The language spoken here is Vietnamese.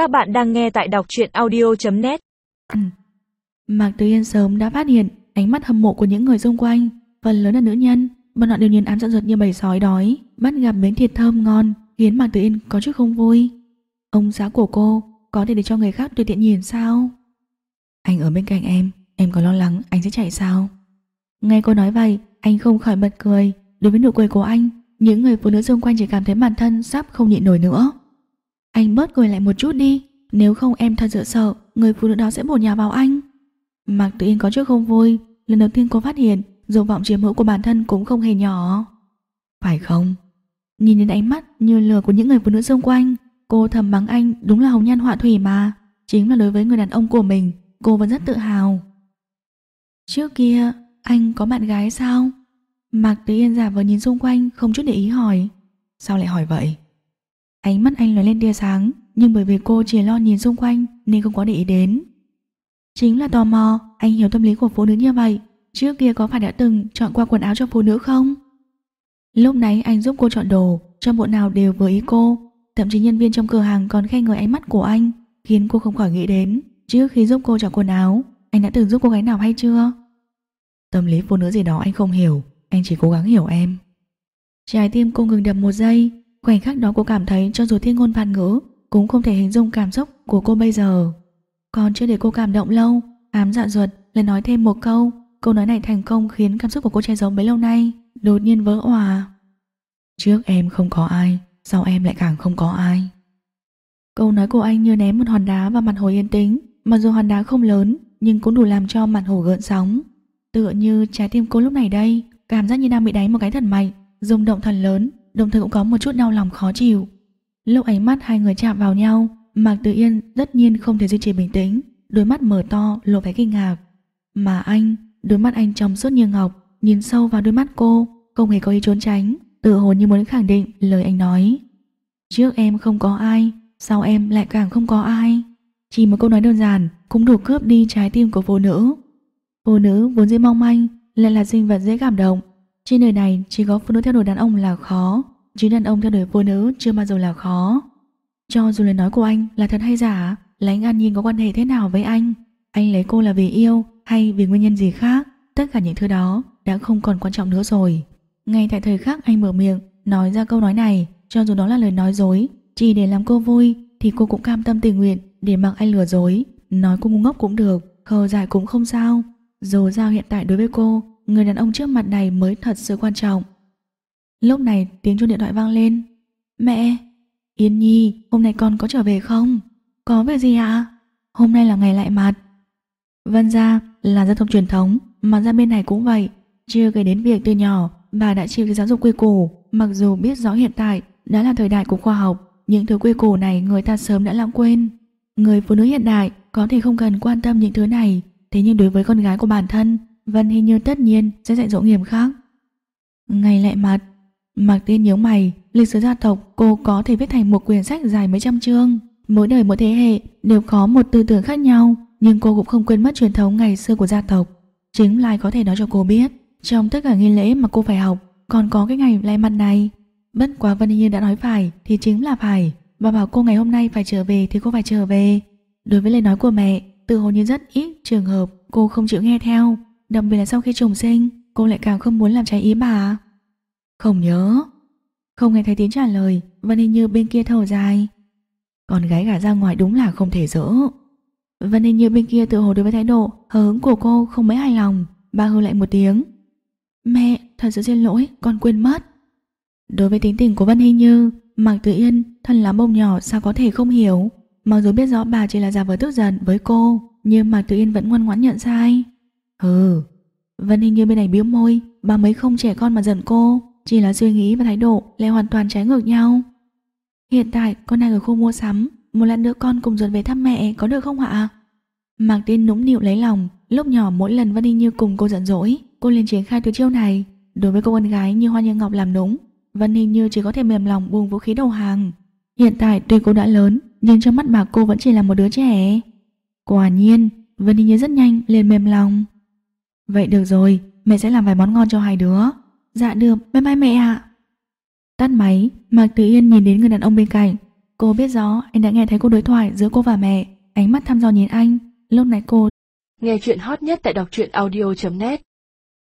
Các bạn đang nghe tại đọc truyện audio.net Ừ. Mạc Tử Yên sớm đã phát hiện ánh mắt hâm mộ của những người xung quanh, phần lớn là nữ nhân, bọn họ đều nhìn ám giận ruột như bầy sói đói, bắt gặp miếng thịt thơm ngon, khiến Mạc Tử Yên có chút không vui. Ông xã của cô có thể để cho người khác tùy tiện nhìn sao? Anh ở bên cạnh em, em có lo lắng anh sẽ chạy sao? Nghe cô nói vậy, anh không khỏi bật cười. Đối với nụ cười của anh, những người phụ nữ xung quanh chỉ cảm thấy bản thân sắp không nhịn nổi nữa. Anh bớt cười lại một chút đi, nếu không em thật sự sợ người phụ nữ đó sẽ bổ nhào vào anh. Mạc Tử Yên có chút không vui, lần đầu tiên cô phát hiện dục vọng chiếm hữu của bản thân cũng không hề nhỏ. Phải không? Nhìn đến ánh mắt như lửa của những người phụ nữ xung quanh, cô thầm mắng anh đúng là hồng nhan họa thủy mà. Chính là đối với người đàn ông của mình, cô vẫn rất tự hào. Trước kia, anh có bạn gái sao? Mạc Tử Yên giả vờ nhìn xung quanh không chút để ý hỏi. Sao lại hỏi vậy? Ánh mắt anh lóe lên tia sáng, nhưng bởi vì cô chỉ lo nhìn xung quanh nên không có để ý đến. Chính là tò mò, anh hiểu tâm lý của phụ nữ như vậy. Trước kia có phải đã từng chọn qua quần áo cho phụ nữ không? Lúc nãy anh giúp cô chọn đồ, cho bộ nào đều vừa ý cô. Thậm chí nhân viên trong cửa hàng còn khen ngợi ánh mắt của anh, khiến cô không khỏi nghĩ đến. Trước khi giúp cô chọn quần áo, anh đã từng giúp cô gái nào hay chưa? Tâm lý phụ nữ gì đó anh không hiểu, anh chỉ cố gắng hiểu em. Trái tim cô ngừng đập một giây, khoảnh khắc đó cô cảm thấy cho dù thiên ngôn vạn ngữ cũng không thể hình dung cảm xúc của cô bây giờ. Còn chưa để cô cảm động lâu, ám dạ ruột lại nói thêm một câu, câu nói này thành công khiến cảm xúc của cô che giấu bấy lâu nay, đột nhiên vỡ òa. Trước em không có ai, sau em lại càng không có ai. Câu nói của anh như ném một hòn đá vào mặt hồ yên tĩnh, mặc dù hòn đá không lớn nhưng cũng đủ làm cho mặt hồ gợn sóng. Tựa như trái tim cô lúc này đây, cảm giác như đang bị đánh một cái thật mạnh, rung động thần lớn, đồng thời cũng có một chút đau lòng khó chịu. Lúc ánh mắt hai người chạm vào nhau, Mạc Tử Yên tất nhiên không thể duy trì bình tĩnh, đôi mắt mở to lộ vẻ kinh ngạc. Mà anh, đôi mắt anh trong suốt như ngọc, nhìn sâu vào đôi mắt cô, không hề có ý trốn tránh, tự hồ như muốn khẳng định lời anh nói. Trước em không có ai, sau em lại càng không có ai. Chỉ một câu nói đơn giản cũng đủ cướp đi trái tim của phụ nữ. Phụ nữ vốn dễ mong manh, lại là sinh vật dễ cảm động. Trên đời này chỉ có phụ nữ theo đuổi đàn ông là khó, chứ đàn ông theo đuổi phụ nữ chưa bao giờ là khó. Cho dù lời nói của anh là thật hay giả, Lãnh An Nhiên có quan hệ thế nào với anh, anh lấy cô là vì yêu hay vì nguyên nhân gì khác, tất cả những thứ đó đã không còn quan trọng nữa rồi. Ngay tại thời khắc anh mở miệng, nói ra câu nói này, cho dù đó là lời nói dối, chỉ để làm cô vui, thì cô cũng cam tâm tình nguyện để mặc anh lừa dối. Nói cô ngu ngốc cũng được, khờ dại cũng không sao. Dù sao hiện tại đối với cô, người đàn ông trước mặt này mới thật sự quan trọng. Lúc này tiếng chuông điện thoại vang lên. Mẹ! Yên Nhi, hôm nay con có trở về không? Có việc gì ạ? Hôm nay là ngày lại mặt. Vân ra là dân tộc truyền thống, mà ra bên này cũng vậy. Chưa kể đến việc từ nhỏ, bà đã chịu cái giáo dục quy củ, mặc dù biết rõ hiện tại đã là thời đại của khoa học, những thứ quy củ này người ta sớm đã lãng quên. Người phụ nữ hiện đại có thể không cần quan tâm những thứ này, thế nhưng đối với con gái của bản thân, Vân hình như tất nhiên sẽ dạy dỗ nghiêm khắc. Ngày lại mặt, Mạc Tiên nhớ mày, lịch sử gia tộc cô có thể viết thành một quyển sách dài mấy trăm chương. Mỗi đời mỗi thế hệ đều có một tư tưởng khác nhau, nhưng cô cũng không quên mất truyền thống ngày xưa của gia tộc. Chính Lai có thể nói cho cô biết, trong tất cả nghi lễ mà cô phải học, còn có cái ngày lai mặt này. Bất quá Vân Nhiên đã nói phải thì chính là phải, và bảo cô ngày hôm nay phải trở về thì cô phải trở về. Đối với lời nói của mẹ, từ hồ như rất ít trường hợp cô không chịu nghe theo, đặc biệt là sau khi trùng sinh, cô lại càng không muốn làm trái ý bà. Không nhớ. Không nghe thấy tiếng trả lời, Vân Hình Như bên kia thở dài. Con gái gả ra ngoài đúng là không thể dỡ. Vân Hình Như bên kia tự hồ đối với thái độ hờ hứng của cô không mấy hài lòng, ba hư lại một tiếng. Mẹ, thật sự xin lỗi, con quên mất. Đối với tính tình của Vân Hình Như, Mạc Tử Yên, thân là bông nhỏ sao có thể không hiểu. Mặc dù biết rõ bà chỉ là giả vờ tức giận với cô, nhưng Mạc Tử Yên vẫn ngoan ngoãn nhận sai. Hừ, Vân Hình Như bên này biếu môi, bà mới không trẻ con mà giận cô. Chỉ là suy nghĩ và thái độ lại hoàn toàn trái ngược nhau. Hiện tại, con đang ở khu mua sắm. Một lần nữa con cùng dọn về thăm mẹ, có được không ạ? Mạc tin nũng nịu lấy lòng. Lúc nhỏ, mỗi lần Vân Ninh Như cùng cô giận dỗi, Cô liền triển khai từ chiêu này. Đối với cô con gái như Hoa Như Ngọc làm nũng, Vân Hình Như chỉ có thể mềm lòng buông vũ khí đầu hàng. Hiện tại, tuy cô đã lớn, Nhưng trong mắt bà cô vẫn chỉ là một đứa trẻ. Quả nhiên, Vân Hình Như rất nhanh, liền mềm lòng. Vậy được rồi, Mẹ sẽ làm vài món ngon cho hai đứa. Dạ được, bye bye mẹ ạ. Tắt máy, Mạc Tử Yên nhìn đến người đàn ông bên cạnh. Cô biết rõ anh đã nghe thấy cuộc đối thoại giữa cô và mẹ, ánh mắt thăm dò nhìn anh. Lúc này cô Nghe chuyện hot nhất tại đọc truyện audio.net